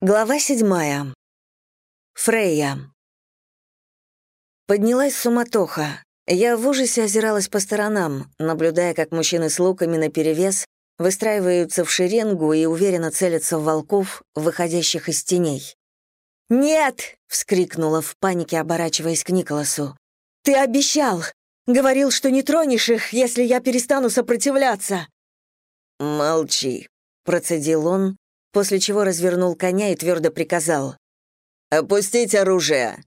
Глава седьмая. Фрейя. Поднялась суматоха. Я в ужасе озиралась по сторонам, наблюдая, как мужчины с луками наперевес выстраиваются в шеренгу и уверенно целятся в волков, выходящих из теней. «Нет!» — вскрикнула в панике, оборачиваясь к Николасу. «Ты обещал! Говорил, что не тронешь их, если я перестану сопротивляться!» «Молчи», — процедил он, после чего развернул коня и твердо приказал. «Опустить оружие!»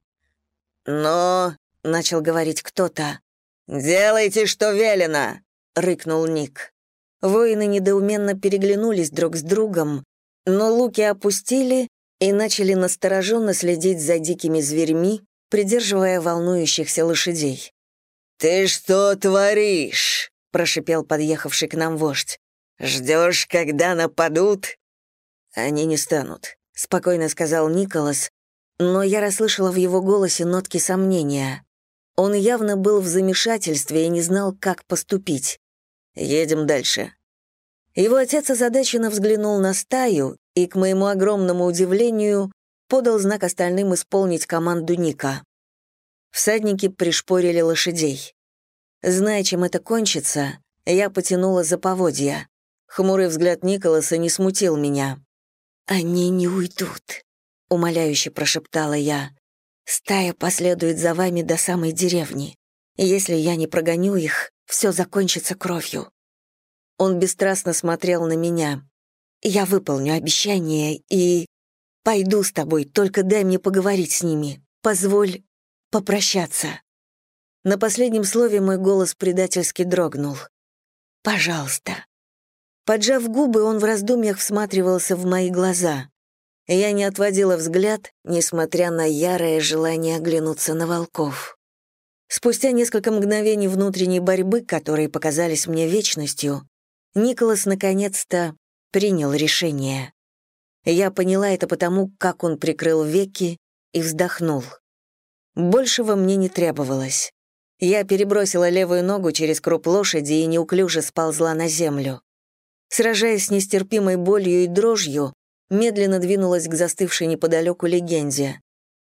«Но...» — начал говорить кто-то. «Делайте, что велено!» — рыкнул Ник. Воины недоуменно переглянулись друг с другом, но луки опустили и начали настороженно следить за дикими зверьми, придерживая волнующихся лошадей. «Ты что творишь?» — прошипел подъехавший к нам вождь. «Ждешь, когда нападут?» «Они не станут», — спокойно сказал Николас, но я расслышала в его голосе нотки сомнения. Он явно был в замешательстве и не знал, как поступить. «Едем дальше». Его отец озадаченно взглянул на стаю и, к моему огромному удивлению, подал знак остальным исполнить команду Ника. Всадники пришпорили лошадей. Зная, чем это кончится, я потянула за поводья. Хмурый взгляд Николаса не смутил меня. «Они не уйдут», — умоляюще прошептала я. «Стая последует за вами до самой деревни. Если я не прогоню их, все закончится кровью». Он бесстрастно смотрел на меня. «Я выполню обещание и... пойду с тобой, только дай мне поговорить с ними. Позволь попрощаться». На последнем слове мой голос предательски дрогнул. «Пожалуйста». Поджав губы, он в раздумьях всматривался в мои глаза. Я не отводила взгляд, несмотря на ярое желание оглянуться на волков. Спустя несколько мгновений внутренней борьбы, которые показались мне вечностью, Николас наконец-то принял решение. Я поняла это потому, как он прикрыл веки и вздохнул. Большего мне не требовалось. Я перебросила левую ногу через круп лошади и неуклюже сползла на землю. Сражаясь с нестерпимой болью и дрожью, медленно двинулась к застывшей неподалеку легенде.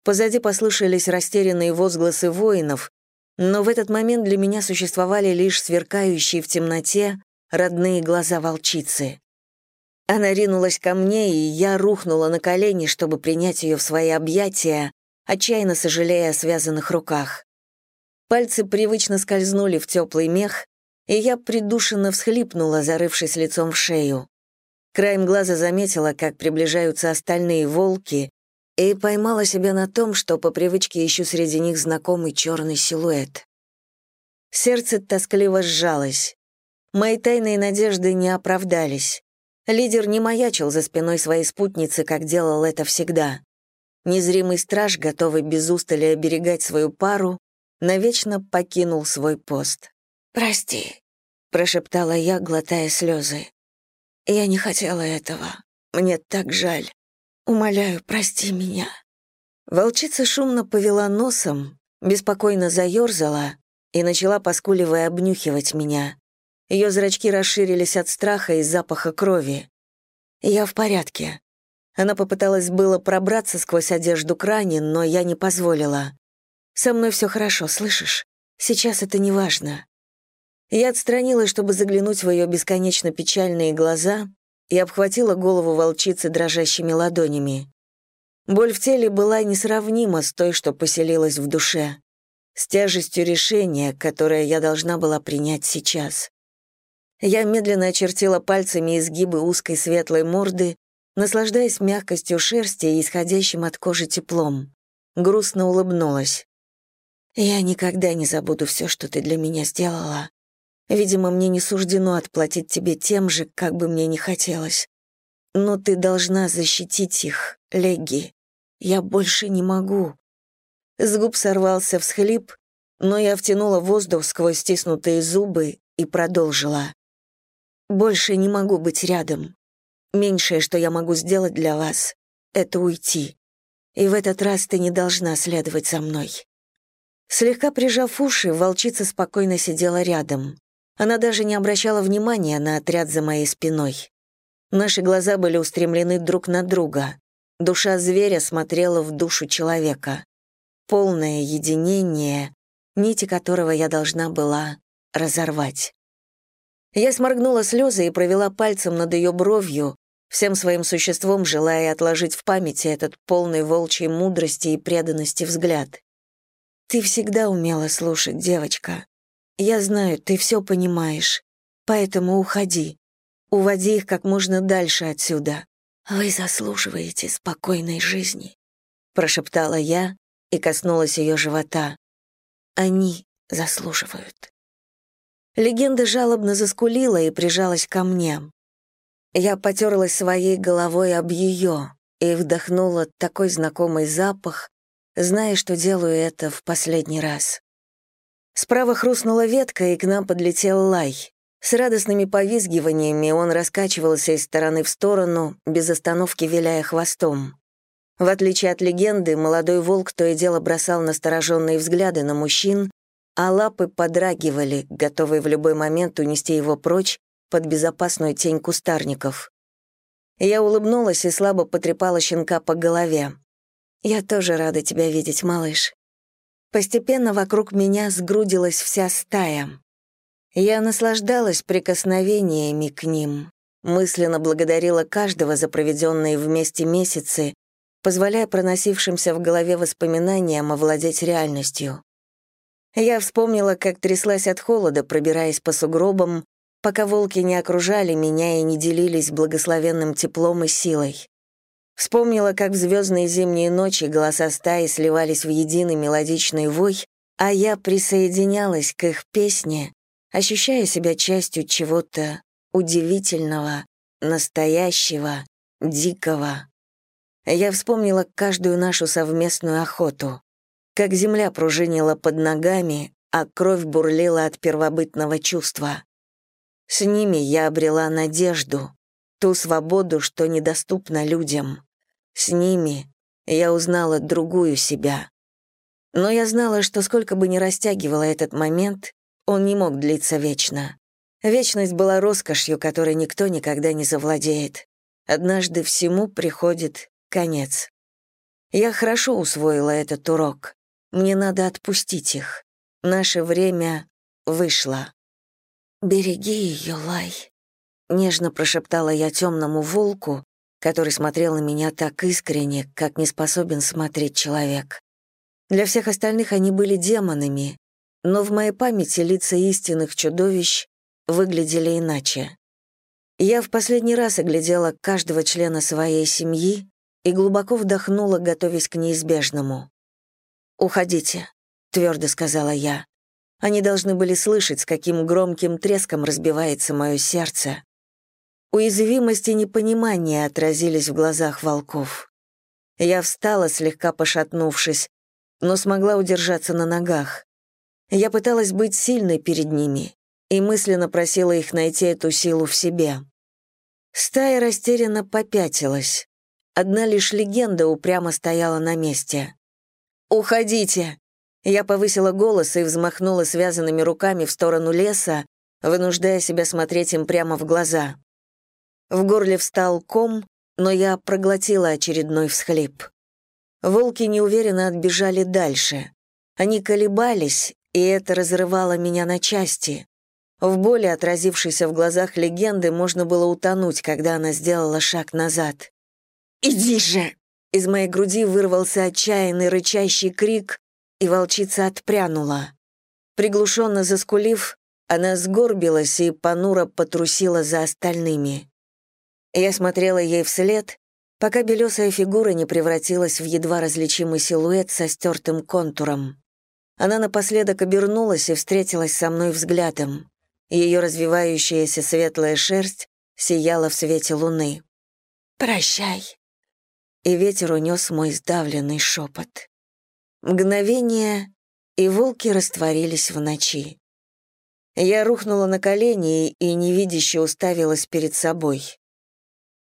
Позади послышались растерянные возгласы воинов, но в этот момент для меня существовали лишь сверкающие в темноте родные глаза волчицы. Она ринулась ко мне, и я рухнула на колени, чтобы принять ее в свои объятия, отчаянно сожалея о связанных руках. Пальцы привычно скользнули в теплый мех, и я придушенно всхлипнула, зарывшись лицом в шею. Краем глаза заметила, как приближаются остальные волки, и поймала себя на том, что по привычке ищу среди них знакомый черный силуэт. Сердце тоскливо сжалось. Мои тайные надежды не оправдались. Лидер не маячил за спиной своей спутницы, как делал это всегда. Незримый страж, готовый без устали оберегать свою пару, навечно покинул свой пост. «Прости», — прошептала я, глотая слезы. «Я не хотела этого. Мне так жаль. Умоляю, прости меня». Волчица шумно повела носом, беспокойно заерзала и начала, поскуливая, обнюхивать меня. Ее зрачки расширились от страха и запаха крови. «Я в порядке». Она попыталась было пробраться сквозь одежду к ране, но я не позволила. «Со мной все хорошо, слышишь? Сейчас это не важно. Я отстранилась, чтобы заглянуть в ее бесконечно печальные глаза и обхватила голову волчицы дрожащими ладонями. Боль в теле была несравнима с той, что поселилась в душе, с тяжестью решения, которое я должна была принять сейчас. Я медленно очертила пальцами изгибы узкой светлой морды, наслаждаясь мягкостью шерсти и исходящим от кожи теплом. Грустно улыбнулась. «Я никогда не забуду все, что ты для меня сделала. Видимо, мне не суждено отплатить тебе тем же, как бы мне не хотелось. Но ты должна защитить их, Легги. Я больше не могу». С губ сорвался всхлип, но я втянула воздух сквозь стиснутые зубы и продолжила. «Больше не могу быть рядом. Меньшее, что я могу сделать для вас, — это уйти. И в этот раз ты не должна следовать за мной». Слегка прижав уши, волчица спокойно сидела рядом. Она даже не обращала внимания на отряд за моей спиной. Наши глаза были устремлены друг на друга. душа зверя смотрела в душу человека. Полное единение, нити которого я должна была разорвать. Я сморгнула слезы и провела пальцем над ее бровью, всем своим существом желая отложить в памяти этот полный волчьей мудрости и преданности взгляд. «Ты всегда умела слушать, девочка. Я знаю, ты все понимаешь. Поэтому уходи. Уводи их как можно дальше отсюда. Вы заслуживаете спокойной жизни», — прошептала я и коснулась ее живота. «Они заслуживают». Легенда жалобно заскулила и прижалась ко мне. Я потерлась своей головой об ее и вдохнула такой знакомый запах, зная, что делаю это в последний раз. Справа хрустнула ветка, и к нам подлетел лай. С радостными повизгиваниями он раскачивался из стороны в сторону, без остановки виляя хвостом. В отличие от легенды, молодой волк то и дело бросал настороженные взгляды на мужчин, а лапы подрагивали, готовые в любой момент унести его прочь под безопасную тень кустарников. Я улыбнулась и слабо потрепала щенка по голове. «Я тоже рада тебя видеть, малыш». Постепенно вокруг меня сгрудилась вся стая. Я наслаждалась прикосновениями к ним, мысленно благодарила каждого за проведенные вместе месяцы, позволяя проносившимся в голове воспоминаниям овладеть реальностью. Я вспомнила, как тряслась от холода, пробираясь по сугробам, пока волки не окружали меня и не делились благословенным теплом и силой. Вспомнила, как в звездные зимние ночи голоса стаи сливались в единый мелодичный вой, а я присоединялась к их песне, ощущая себя частью чего-то удивительного, настоящего, дикого. Я вспомнила каждую нашу совместную охоту как земля пружинила под ногами, а кровь бурлила от первобытного чувства. С ними я обрела надежду, ту свободу, что недоступна людям. С ними я узнала другую себя. Но я знала, что сколько бы ни растягивала этот момент, он не мог длиться вечно. Вечность была роскошью, которой никто никогда не завладеет. Однажды всему приходит конец. Я хорошо усвоила этот урок. Мне надо отпустить их. Наше время вышло. «Береги ее, Лай», — нежно прошептала я темному волку, который смотрел на меня так искренне, как не способен смотреть человек. Для всех остальных они были демонами, но в моей памяти лица истинных чудовищ выглядели иначе. Я в последний раз оглядела каждого члена своей семьи и глубоко вдохнула, готовясь к неизбежному. «Уходите», — твердо сказала я. Они должны были слышать, с каким громким треском разбивается мое сердце. Уязвимость и непонимание отразились в глазах волков. Я встала, слегка пошатнувшись, но смогла удержаться на ногах. Я пыталась быть сильной перед ними и мысленно просила их найти эту силу в себе. Стая растерянно попятилась. Одна лишь легенда упрямо стояла на месте. «Уходите!» Я повысила голос и взмахнула связанными руками в сторону леса, вынуждая себя смотреть им прямо в глаза. В горле встал ком, но я проглотила очередной всхлип. Волки неуверенно отбежали дальше. Они колебались, и это разрывало меня на части. В боли, отразившейся в глазах легенды, можно было утонуть, когда она сделала шаг назад. «Иди же!» Из моей груди вырвался отчаянный рычащий крик, и волчица отпрянула. Приглушенно заскулив, она сгорбилась и понуро потрусила за остальными. Я смотрела ей вслед, пока белесая фигура не превратилась в едва различимый силуэт со стертым контуром. Она напоследок обернулась и встретилась со мной взглядом. Ее развивающаяся светлая шерсть сияла в свете луны. «Прощай», и ветер унес мой сдавленный шепот. Мгновение, и волки растворились в ночи. Я рухнула на колени и невидяще уставилась перед собой.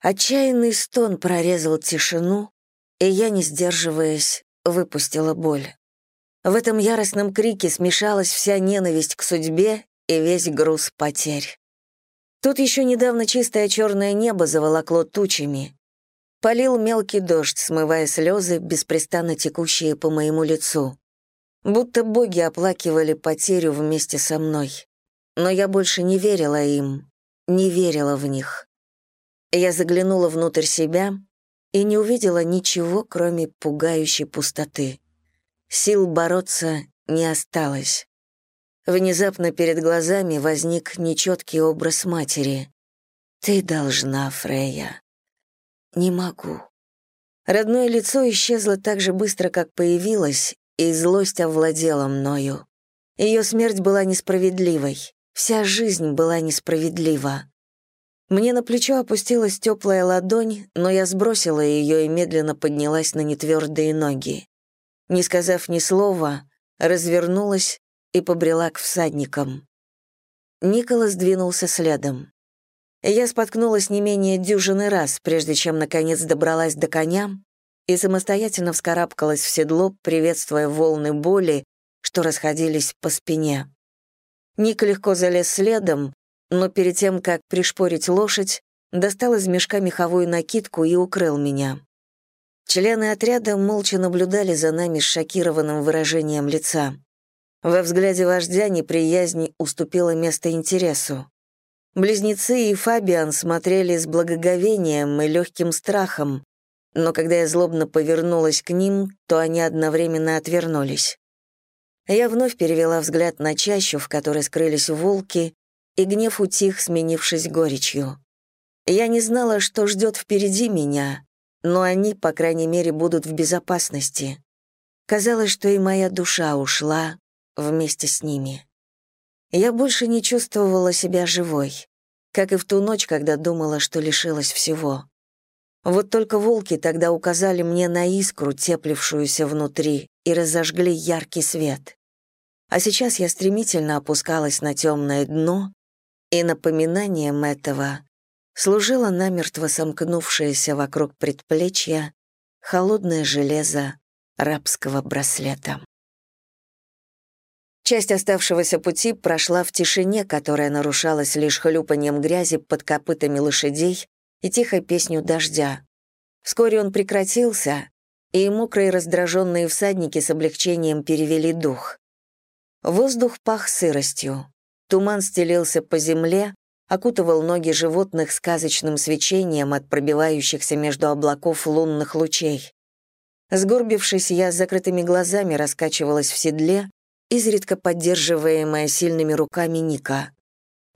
Отчаянный стон прорезал тишину, и я, не сдерживаясь, выпустила боль. В этом яростном крике смешалась вся ненависть к судьбе и весь груз потерь. Тут еще недавно чистое черное небо заволокло тучами, Полил мелкий дождь, смывая слезы, беспрестанно текущие по моему лицу. Будто боги оплакивали потерю вместе со мной. Но я больше не верила им, не верила в них. Я заглянула внутрь себя и не увидела ничего, кроме пугающей пустоты. Сил бороться не осталось. Внезапно перед глазами возник нечеткий образ матери. «Ты должна, Фрея». «Не могу». Родное лицо исчезло так же быстро, как появилось, и злость овладела мною. Ее смерть была несправедливой, вся жизнь была несправедлива. Мне на плечо опустилась теплая ладонь, но я сбросила ее и медленно поднялась на нетвердые ноги. Не сказав ни слова, развернулась и побрела к всадникам. Николас двинулся следом. Я споткнулась не менее дюжины раз, прежде чем, наконец, добралась до коня и самостоятельно вскарабкалась в седло, приветствуя волны боли, что расходились по спине. Ник легко залез следом, но перед тем, как пришпорить лошадь, достал из мешка меховую накидку и укрыл меня. Члены отряда молча наблюдали за нами с шокированным выражением лица. Во взгляде вождя неприязнь уступила место интересу. Близнецы и Фабиан смотрели с благоговением и легким страхом, но когда я злобно повернулась к ним, то они одновременно отвернулись. Я вновь перевела взгляд на чащу, в которой скрылись волки, и гнев утих, сменившись горечью. Я не знала, что ждет впереди меня, но они, по крайней мере, будут в безопасности. Казалось, что и моя душа ушла вместе с ними. Я больше не чувствовала себя живой, как и в ту ночь, когда думала, что лишилась всего. Вот только волки тогда указали мне на искру, теплившуюся внутри, и разожгли яркий свет. А сейчас я стремительно опускалась на темное дно, и напоминанием этого служило намертво сомкнувшееся вокруг предплечья холодное железо рабского браслета. Часть оставшегося пути прошла в тишине, которая нарушалась лишь хлюпанием грязи под копытами лошадей и тихой песнью дождя. Вскоре он прекратился, и мокрые раздраженные всадники с облегчением перевели дух. Воздух пах сыростью. Туман стелился по земле, окутывал ноги животных сказочным свечением от пробивающихся между облаков лунных лучей. Сгорбившись, я с закрытыми глазами раскачивалась в седле, изредка поддерживаемая сильными руками Ника.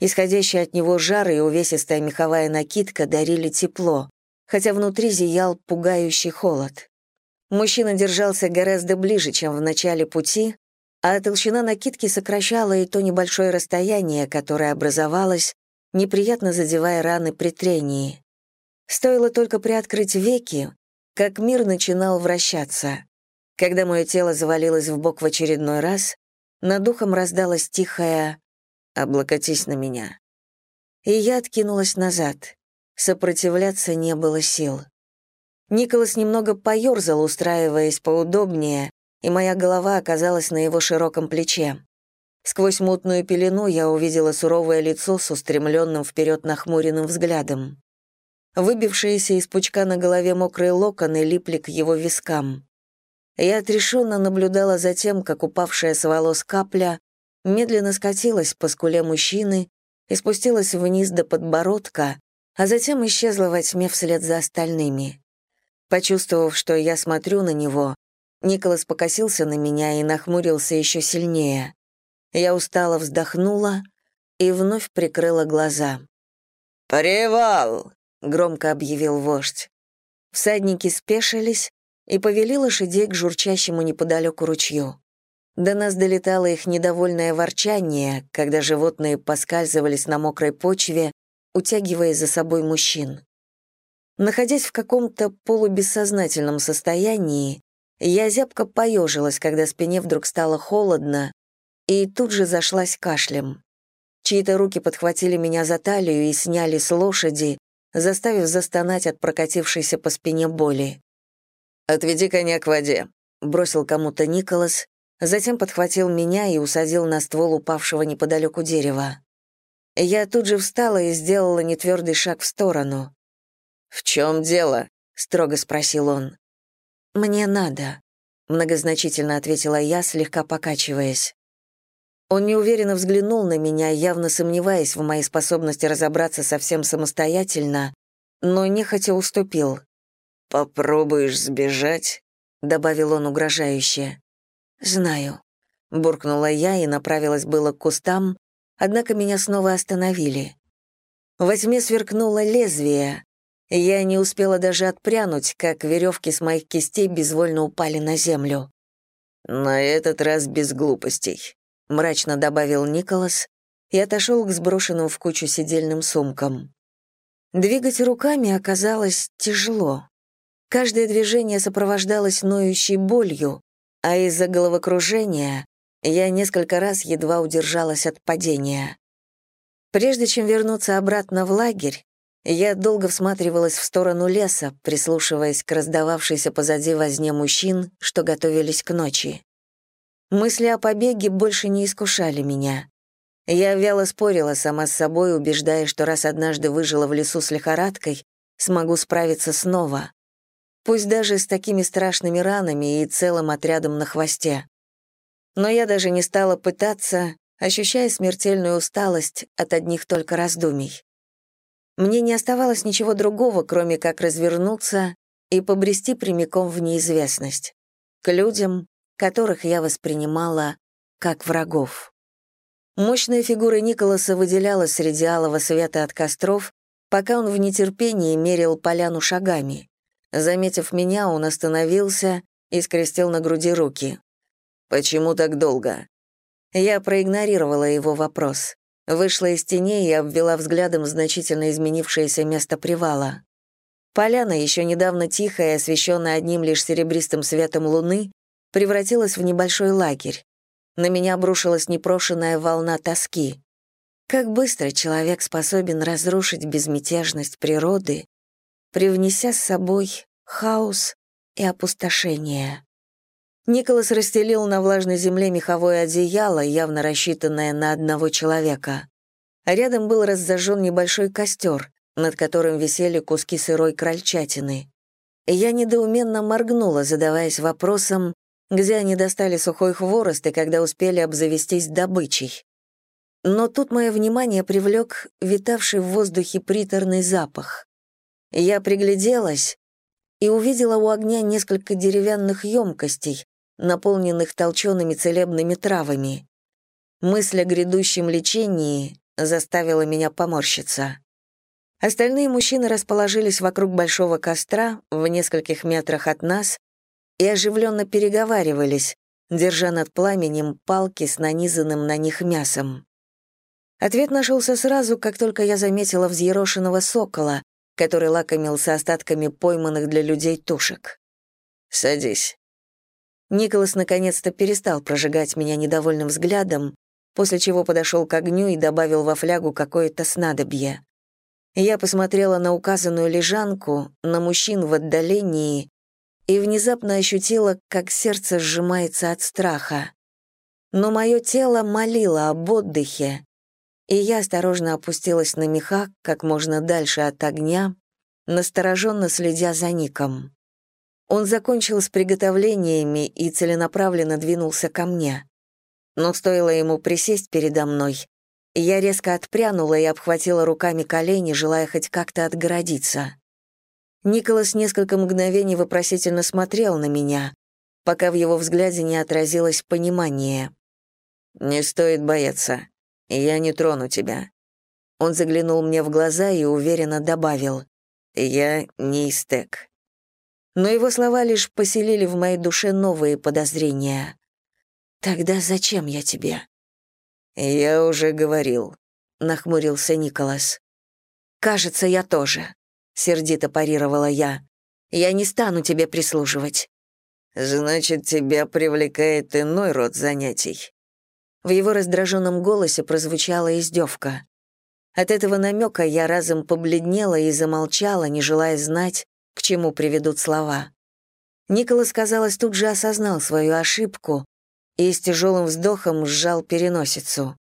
Исходящий от него жар и увесистая меховая накидка дарили тепло, хотя внутри зиял пугающий холод. Мужчина держался гораздо ближе, чем в начале пути, а толщина накидки сокращала и то небольшое расстояние, которое образовалось, неприятно задевая раны при трении. Стоило только приоткрыть веки, как мир начинал вращаться. Когда мое тело завалилось в бок в очередной раз, над духом раздалось тихое «облокотись на меня». И я откинулась назад. Сопротивляться не было сил. Николас немного поёрзал, устраиваясь поудобнее, и моя голова оказалась на его широком плече. Сквозь мутную пелену я увидела суровое лицо с устремленным вперед нахмуренным взглядом. Выбившиеся из пучка на голове мокрые локоны липли к его вискам. Я отрешенно наблюдала за тем, как упавшая с волос капля медленно скатилась по скуле мужчины и спустилась вниз до подбородка, а затем исчезла во тьме вслед за остальными. Почувствовав, что я смотрю на него, Николас покосился на меня и нахмурился еще сильнее. Я устало вздохнула и вновь прикрыла глаза. «Привал!» — громко объявил вождь. Всадники спешились и повели лошадей к журчащему неподалеку ручью. До нас долетало их недовольное ворчание, когда животные поскальзывались на мокрой почве, утягивая за собой мужчин. Находясь в каком-то полубессознательном состоянии, я зябко поежилась, когда спине вдруг стало холодно, и тут же зашлась кашлем. Чьи-то руки подхватили меня за талию и сняли с лошади, заставив застонать от прокатившейся по спине боли. «Отведи коня к воде», — бросил кому-то Николас, затем подхватил меня и усадил на ствол упавшего неподалеку дерева. Я тут же встала и сделала нетвердый шаг в сторону. «В чем дело?» — строго спросил он. «Мне надо», — многозначительно ответила я, слегка покачиваясь. Он неуверенно взглянул на меня, явно сомневаясь в моей способности разобраться совсем самостоятельно, но нехотя уступил. «Попробуешь сбежать?» — добавил он угрожающе. «Знаю», — буркнула я и направилась было к кустам, однако меня снова остановили. Во тьме сверкнуло лезвие. Я не успела даже отпрянуть, как веревки с моих кистей безвольно упали на землю. «На этот раз без глупостей», — мрачно добавил Николас и отошел к сброшенным в кучу сидельным сумкам. Двигать руками оказалось тяжело. Каждое движение сопровождалось ноющей болью, а из-за головокружения я несколько раз едва удержалась от падения. Прежде чем вернуться обратно в лагерь, я долго всматривалась в сторону леса, прислушиваясь к раздававшейся позади возне мужчин, что готовились к ночи. Мысли о побеге больше не искушали меня. Я вяло спорила сама с собой, убеждая, что раз однажды выжила в лесу с лихорадкой, смогу справиться снова. Пусть даже с такими страшными ранами и целым отрядом на хвосте. Но я даже не стала пытаться, ощущая смертельную усталость от одних только раздумий. Мне не оставалось ничего другого, кроме как развернуться и побрести прямиком в неизвестность, к людям, которых я воспринимала как врагов. Мощная фигура Николаса выделялась среди алого света от костров, пока он в нетерпении мерил поляну шагами. Заметив меня, он остановился и скрестил на груди руки. «Почему так долго?» Я проигнорировала его вопрос. Вышла из теней и обвела взглядом значительно изменившееся место привала. Поляна, еще недавно тихая освещенная одним лишь серебристым светом луны, превратилась в небольшой лагерь. На меня обрушилась непрошенная волна тоски. Как быстро человек способен разрушить безмятежность природы, привнеся с собой хаос и опустошение. Николас расстелил на влажной земле меховое одеяло, явно рассчитанное на одного человека. Рядом был разожжен небольшой костер, над которым висели куски сырой крольчатины. Я недоуменно моргнула, задаваясь вопросом, где они достали сухой хворост и когда успели обзавестись добычей. Но тут мое внимание привлек витавший в воздухе приторный запах. Я пригляделась и увидела у огня несколько деревянных емкостей, наполненных толчеными целебными травами. Мысль о грядущем лечении заставила меня поморщиться. Остальные мужчины расположились вокруг большого костра в нескольких метрах от нас и оживленно переговаривались, держа над пламенем палки с нанизанным на них мясом. Ответ нашелся сразу, как только я заметила взъерошенного сокола, который лакомился остатками пойманных для людей тушек. «Садись», Николас наконец-то перестал прожигать меня недовольным взглядом, после чего подошел к огню и добавил во флягу какое-то снадобье. Я посмотрела на указанную лежанку, на мужчин в отдалении и внезапно ощутила, как сердце сжимается от страха. Но мое тело молило об отдыхе, и я осторожно опустилась на меха как можно дальше от огня, настороженно следя за Ником. Он закончил с приготовлениями и целенаправленно двинулся ко мне. Но стоило ему присесть передо мной, я резко отпрянула и обхватила руками колени, желая хоть как-то отгородиться. Николас несколько мгновений вопросительно смотрел на меня, пока в его взгляде не отразилось понимание. «Не стоит бояться. Я не трону тебя». Он заглянул мне в глаза и уверенно добавил. «Я не истек» но его слова лишь поселили в моей душе новые подозрения. «Тогда зачем я тебе?» «Я уже говорил», — нахмурился Николас. «Кажется, я тоже», — сердито парировала я. «Я не стану тебе прислуживать». «Значит, тебя привлекает иной род занятий». В его раздраженном голосе прозвучала издевка. От этого намека я разом побледнела и замолчала, не желая знать, к чему приведут слова. Николас, казалось, тут же осознал свою ошибку и с тяжелым вздохом сжал переносицу.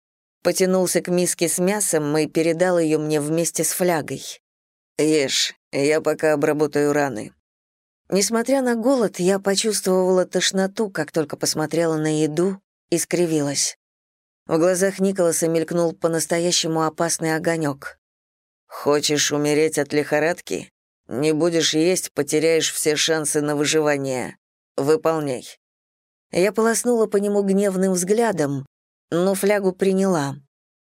Потянулся к миске с мясом и передал ее мне вместе с флягой. «Ешь, я пока обработаю раны. Несмотря на голод, я почувствовала тошноту, как только посмотрела на еду и скривилась. В глазах Николаса мелькнул по-настоящему опасный огонек. «Хочешь умереть от лихорадки? Не будешь есть, потеряешь все шансы на выживание. Выполняй». Я полоснула по нему гневным взглядом, но флягу приняла.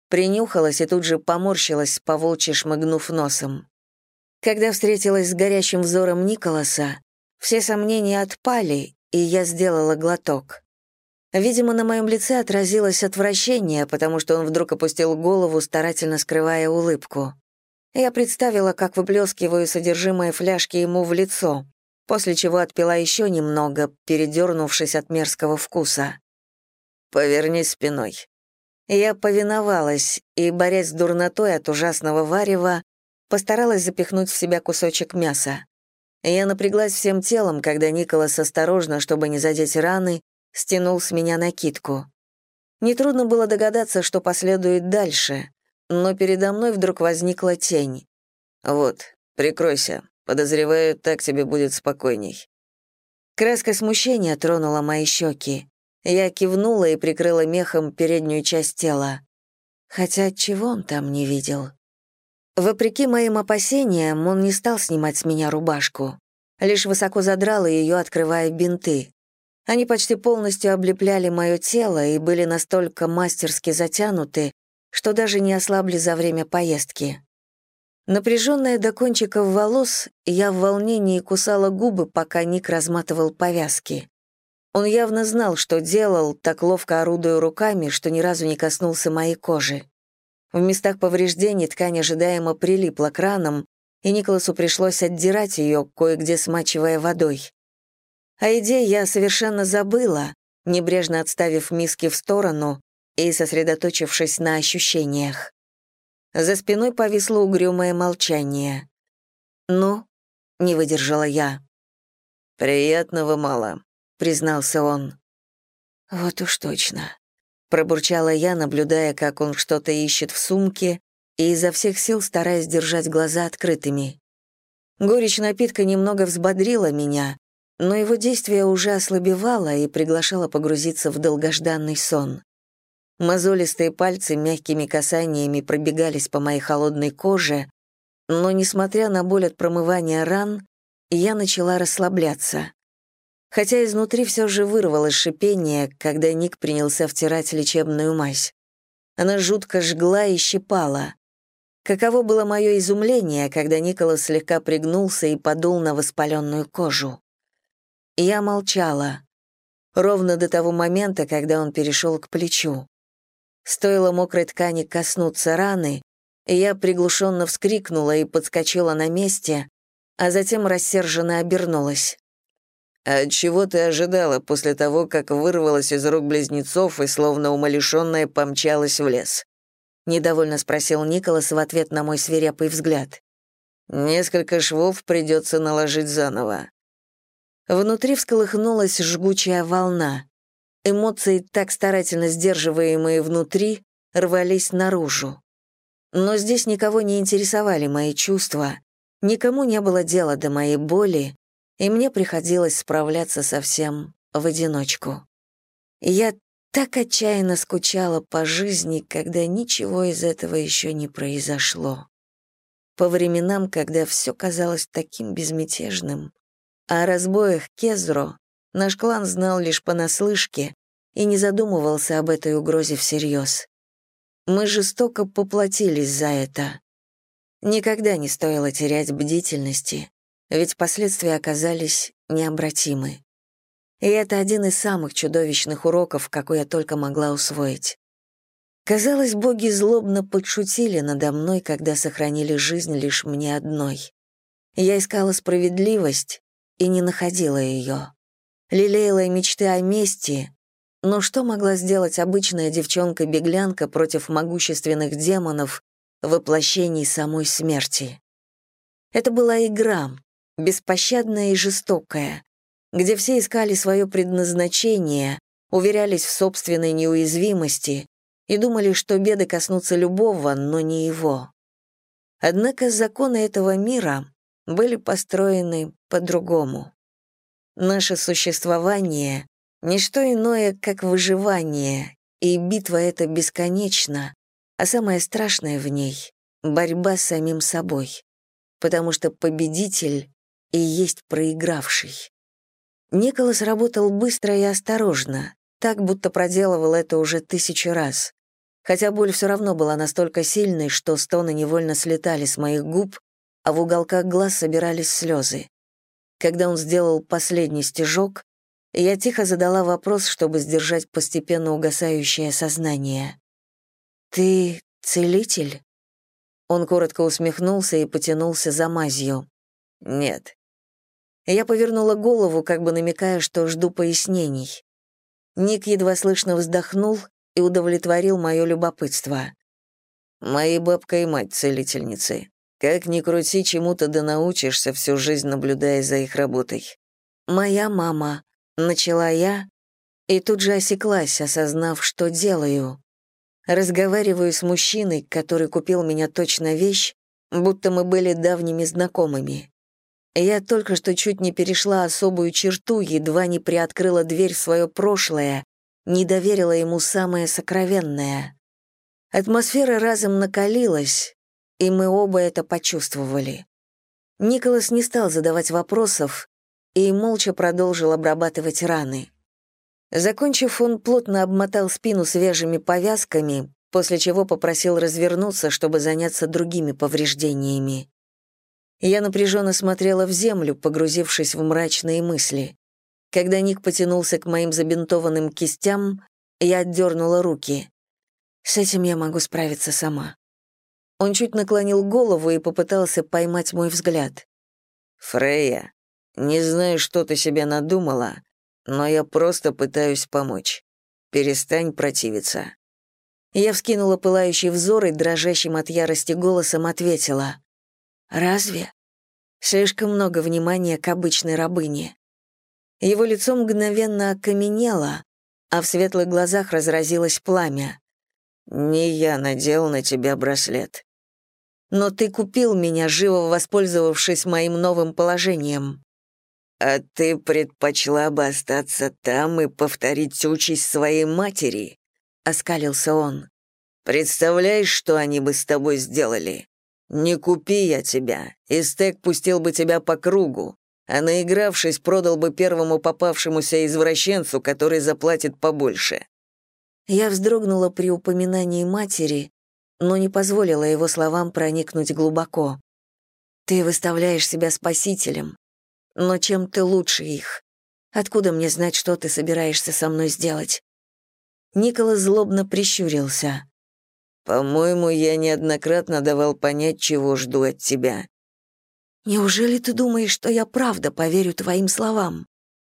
Принюхалась и тут же поморщилась, поволчьи шмыгнув носом. Когда встретилась с горящим взором Николаса, все сомнения отпали, и я сделала глоток. Видимо, на моем лице отразилось отвращение, потому что он вдруг опустил голову, старательно скрывая улыбку. Я представила, как выплескиваю содержимое фляжки ему в лицо, после чего отпила еще немного, передернувшись от мерзкого вкуса. «Повернись спиной». Я повиновалась и, борясь с дурнотой от ужасного варева, постаралась запихнуть в себя кусочек мяса. Я напряглась всем телом, когда Николас осторожно, чтобы не задеть раны, стянул с меня накидку. Нетрудно было догадаться, что последует дальше, но передо мной вдруг возникла тень. «Вот, прикройся. Подозреваю, так тебе будет спокойней». Краска смущения тронула мои щеки. Я кивнула и прикрыла мехом переднюю часть тела. Хотя чего он там не видел? Вопреки моим опасениям, он не стал снимать с меня рубашку. Лишь высоко задрал ее, открывая бинты. Они почти полностью облепляли мое тело и были настолько мастерски затянуты, что даже не ослабли за время поездки. Напряженная до кончиков волос, я в волнении кусала губы, пока Ник разматывал повязки. Он явно знал, что делал, так ловко орудуя руками, что ни разу не коснулся моей кожи. В местах повреждений ткань ожидаемо прилипла к ранам, и Николасу пришлось отдирать ее, кое-где смачивая водой. О еде я совершенно забыла, небрежно отставив миски в сторону и сосредоточившись на ощущениях. За спиной повисло угрюмое молчание. «Ну?» — не выдержала я. «Приятного мало», — признался он. «Вот уж точно. Пробурчала я, наблюдая, как он что-то ищет в сумке, и изо всех сил стараясь держать глаза открытыми. Горечь напитка немного взбодрила меня, но его действие уже ослабевало и приглашало погрузиться в долгожданный сон. Мозолистые пальцы мягкими касаниями пробегались по моей холодной коже, но, несмотря на боль от промывания ран, я начала расслабляться хотя изнутри все же вырвалось шипение, когда Ник принялся втирать лечебную мазь. Она жутко жгла и щипала. Каково было мое изумление, когда Николас слегка пригнулся и подул на воспаленную кожу. Я молчала. Ровно до того момента, когда он перешел к плечу. Стоило мокрой ткани коснуться раны, я приглушенно вскрикнула и подскочила на месте, а затем рассерженно обернулась. «А чего ты ожидала после того, как вырвалась из рук близнецов и словно умалишенная помчалась в лес?» — недовольно спросил Николас в ответ на мой свирепый взгляд. «Несколько швов придется наложить заново». Внутри всколыхнулась жгучая волна. Эмоции, так старательно сдерживаемые внутри, рвались наружу. Но здесь никого не интересовали мои чувства, никому не было дела до моей боли, и мне приходилось справляться со всем в одиночку. Я так отчаянно скучала по жизни, когда ничего из этого еще не произошло. По временам, когда все казалось таким безмятежным. А о разбоях Кезро наш клан знал лишь понаслышке и не задумывался об этой угрозе всерьез. Мы жестоко поплатились за это. Никогда не стоило терять бдительности, ведь последствия оказались необратимы. И это один из самых чудовищных уроков, какой я только могла усвоить. Казалось, боги злобно подшутили надо мной, когда сохранили жизнь лишь мне одной. Я искала справедливость и не находила ее. Лелеяла мечты о мести, но что могла сделать обычная девчонка-беглянка против могущественных демонов, воплощений самой смерти? Это была игра, беспощадная и жестокая, где все искали свое предназначение, уверялись в собственной неуязвимости и думали, что беды коснутся любого, но не его. Однако законы этого мира были построены по-другому. Наше существование — ничто иное, как выживание, и битва эта бесконечна, а самое страшное в ней — борьба с самим собой, потому что победитель и есть проигравший. Николас работал быстро и осторожно, так будто проделывал это уже тысячу раз. Хотя боль все равно была настолько сильной, что стоны невольно слетали с моих губ, а в уголках глаз собирались слезы. Когда он сделал последний стежок, я тихо задала вопрос, чтобы сдержать постепенно угасающее сознание. «Ты целитель?» Он коротко усмехнулся и потянулся за мазью. «Нет». Я повернула голову, как бы намекая, что жду пояснений. Ник едва слышно вздохнул и удовлетворил мое любопытство. «Мои бабка и мать целительницы. Как ни крути, чему-то да научишься, всю жизнь наблюдая за их работой. «Моя мама», — начала я, и тут же осеклась, осознав, что делаю. Разговариваю с мужчиной, который купил меня точно вещь, будто мы были давними знакомыми. Я только что чуть не перешла особую черту, едва не приоткрыла дверь в свое прошлое, не доверила ему самое сокровенное. Атмосфера разом накалилась, и мы оба это почувствовали. Николас не стал задавать вопросов и молча продолжил обрабатывать раны. Закончив, он плотно обмотал спину свежими повязками, после чего попросил развернуться, чтобы заняться другими повреждениями. Я напряженно смотрела в землю, погрузившись в мрачные мысли. Когда Ник потянулся к моим забинтованным кистям, я отдернула руки. С этим я могу справиться сама. Он чуть наклонил голову и попытался поймать мой взгляд. «Фрея, не знаю, что ты себе надумала, но я просто пытаюсь помочь. Перестань противиться». Я вскинула пылающий взор и дрожащим от ярости голосом ответила. «Разве?» Слишком много внимания к обычной рабыне. Его лицо мгновенно окаменело, а в светлых глазах разразилось пламя. «Не я надел на тебя браслет но ты купил меня, живо воспользовавшись моим новым положением». «А ты предпочла бы остаться там и повторить участь своей матери?» — оскалился он. «Представляешь, что они бы с тобой сделали? Не купи я тебя, и стек пустил бы тебя по кругу, а наигравшись, продал бы первому попавшемуся извращенцу, который заплатит побольше». Я вздрогнула при упоминании матери, но не позволила его словам проникнуть глубоко. «Ты выставляешь себя спасителем, но чем ты лучше их? Откуда мне знать, что ты собираешься со мной сделать?» Николас злобно прищурился. «По-моему, я неоднократно давал понять, чего жду от тебя». «Неужели ты думаешь, что я правда поверю твоим словам?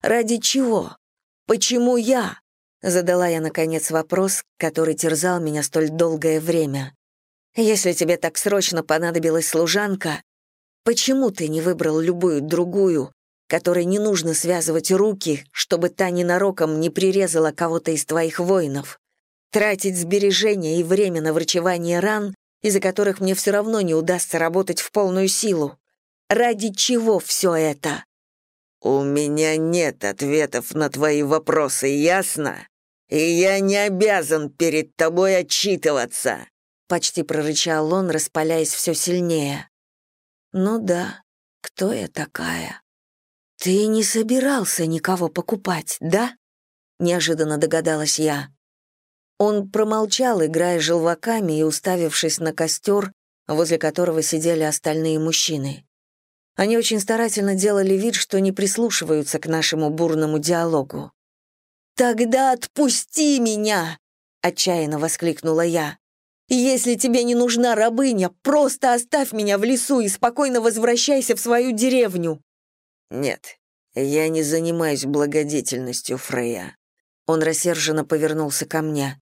Ради чего? Почему я?» Задала я, наконец, вопрос, который терзал меня столь долгое время. «Если тебе так срочно понадобилась служанка, почему ты не выбрал любую другую, которой не нужно связывать руки, чтобы та ненароком не прирезала кого-то из твоих воинов? Тратить сбережения и время на врачевание ран, из-за которых мне все равно не удастся работать в полную силу? Ради чего все это?» «У меня нет ответов на твои вопросы, ясно?» «И я не обязан перед тобой отчитываться!» Почти прорычал он, распаляясь все сильнее. «Ну да, кто я такая?» «Ты не собирался никого покупать, да?» Неожиданно догадалась я. Он промолчал, играя желваками и уставившись на костер, возле которого сидели остальные мужчины. Они очень старательно делали вид, что не прислушиваются к нашему бурному диалогу. «Тогда отпусти меня!» — отчаянно воскликнула я. «Если тебе не нужна рабыня, просто оставь меня в лесу и спокойно возвращайся в свою деревню». «Нет, я не занимаюсь благодетельностью, Фрея». Он рассерженно повернулся ко мне.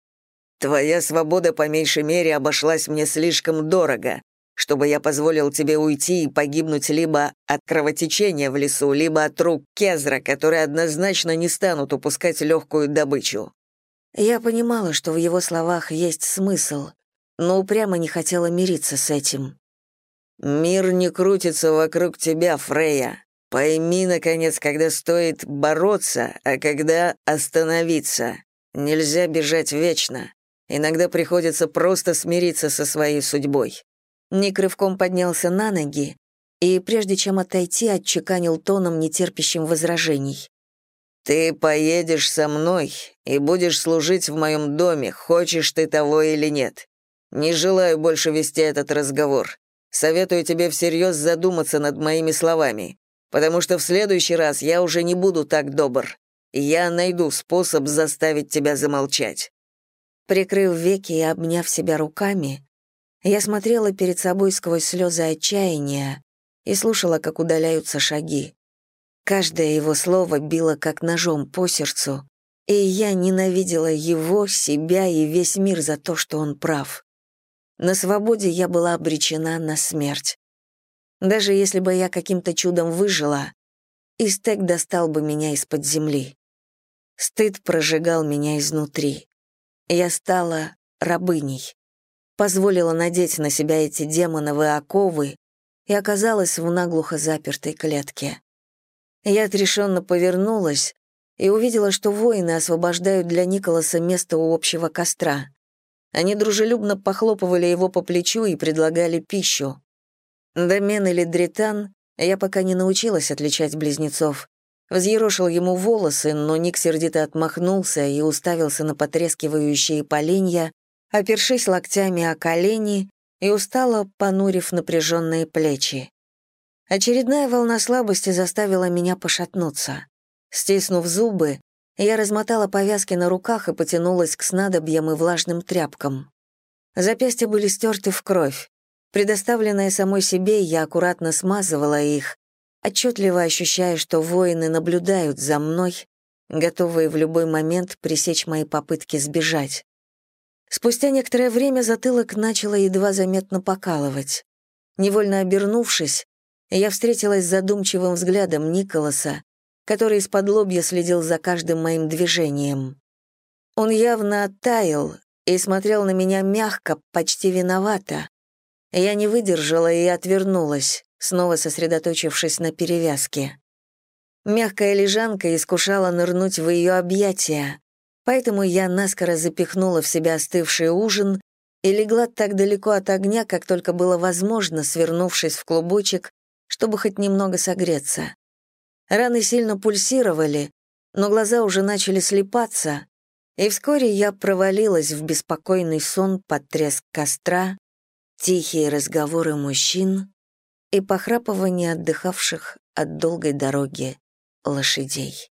«Твоя свобода по меньшей мере обошлась мне слишком дорого, чтобы я позволил тебе уйти и погибнуть либо от кровотечения в лесу, либо от рук Кезра, которые однозначно не станут упускать легкую добычу». Я понимала, что в его словах есть смысл, но упрямо не хотела мириться с этим. «Мир не крутится вокруг тебя, Фрея. Пойми, наконец, когда стоит бороться, а когда остановиться. Нельзя бежать вечно. Иногда приходится просто смириться со своей судьбой». Ник рывком поднялся на ноги и, прежде чем отойти, отчеканил тоном, нетерпящим возражений. «Ты поедешь со мной и будешь служить в моем доме, хочешь ты того или нет. Не желаю больше вести этот разговор. Советую тебе всерьез задуматься над моими словами потому что в следующий раз я уже не буду так добр. Я найду способ заставить тебя замолчать». Прикрыв веки и обняв себя руками, я смотрела перед собой сквозь слезы отчаяния и слушала, как удаляются шаги. Каждое его слово било как ножом по сердцу, и я ненавидела его, себя и весь мир за то, что он прав. На свободе я была обречена на смерть. Даже если бы я каким-то чудом выжила, Истек достал бы меня из-под земли. Стыд прожигал меня изнутри. Я стала рабыней. Позволила надеть на себя эти демоновые оковы и оказалась в наглухо запертой клетке. Я отрешенно повернулась и увидела, что воины освобождают для Николаса место у общего костра. Они дружелюбно похлопывали его по плечу и предлагали пищу. Домен или Дритан, я пока не научилась отличать близнецов. Взъерошил ему волосы, но Ник сердито отмахнулся и уставился на потрескивающие поленья, опершись локтями о колени и устало понурив напряженные плечи. Очередная волна слабости заставила меня пошатнуться. Стиснув зубы, я размотала повязки на руках и потянулась к снадобьям и влажным тряпкам. Запястья были стерты в кровь. Предоставленная самой себе, я аккуратно смазывала их, отчетливо ощущая, что воины наблюдают за мной, готовые в любой момент пресечь мои попытки сбежать. Спустя некоторое время затылок начало едва заметно покалывать. Невольно обернувшись, я встретилась с задумчивым взглядом Николаса, который из-под лобья следил за каждым моим движением. Он явно оттаял и смотрел на меня мягко, почти виновато, я не выдержала и отвернулась, снова сосредоточившись на перевязке. Мягкая лежанка искушала нырнуть в ее объятия, поэтому я наскоро запихнула в себя остывший ужин и легла так далеко от огня, как только было возможно, свернувшись в клубочек, чтобы хоть немного согреться. Раны сильно пульсировали, но глаза уже начали слепаться, и вскоре я провалилась в беспокойный сон под треск костра, тихие разговоры мужчин и похрапывание отдыхавших от долгой дороги лошадей.